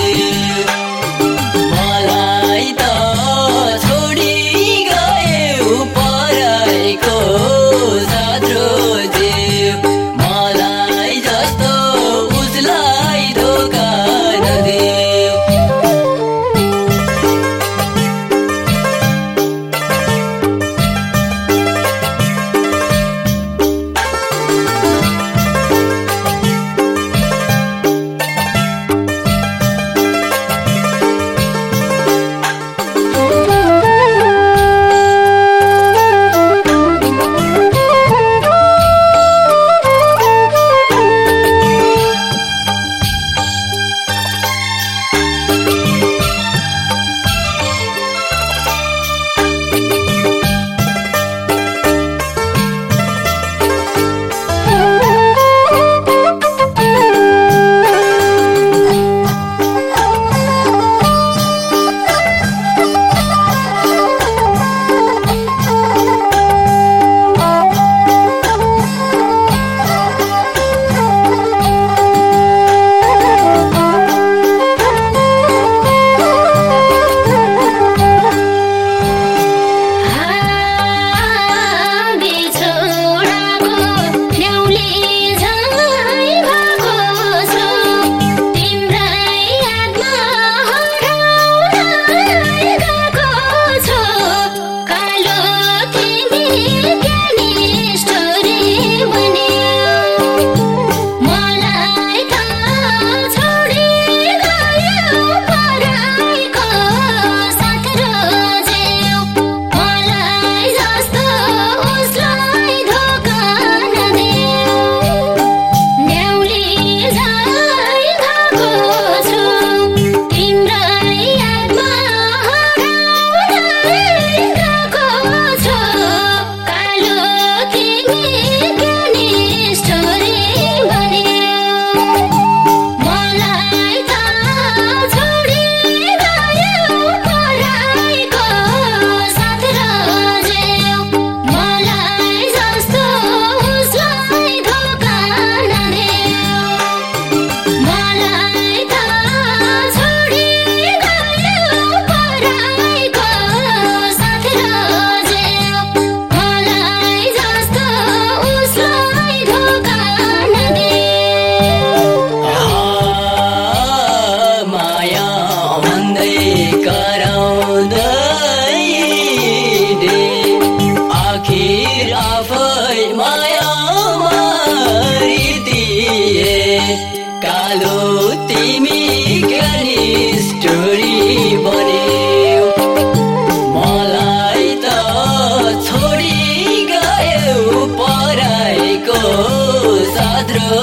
you. कालो तिमी गरी स्टोरी बने मलाई त छोडी गयो पराएको साद्रो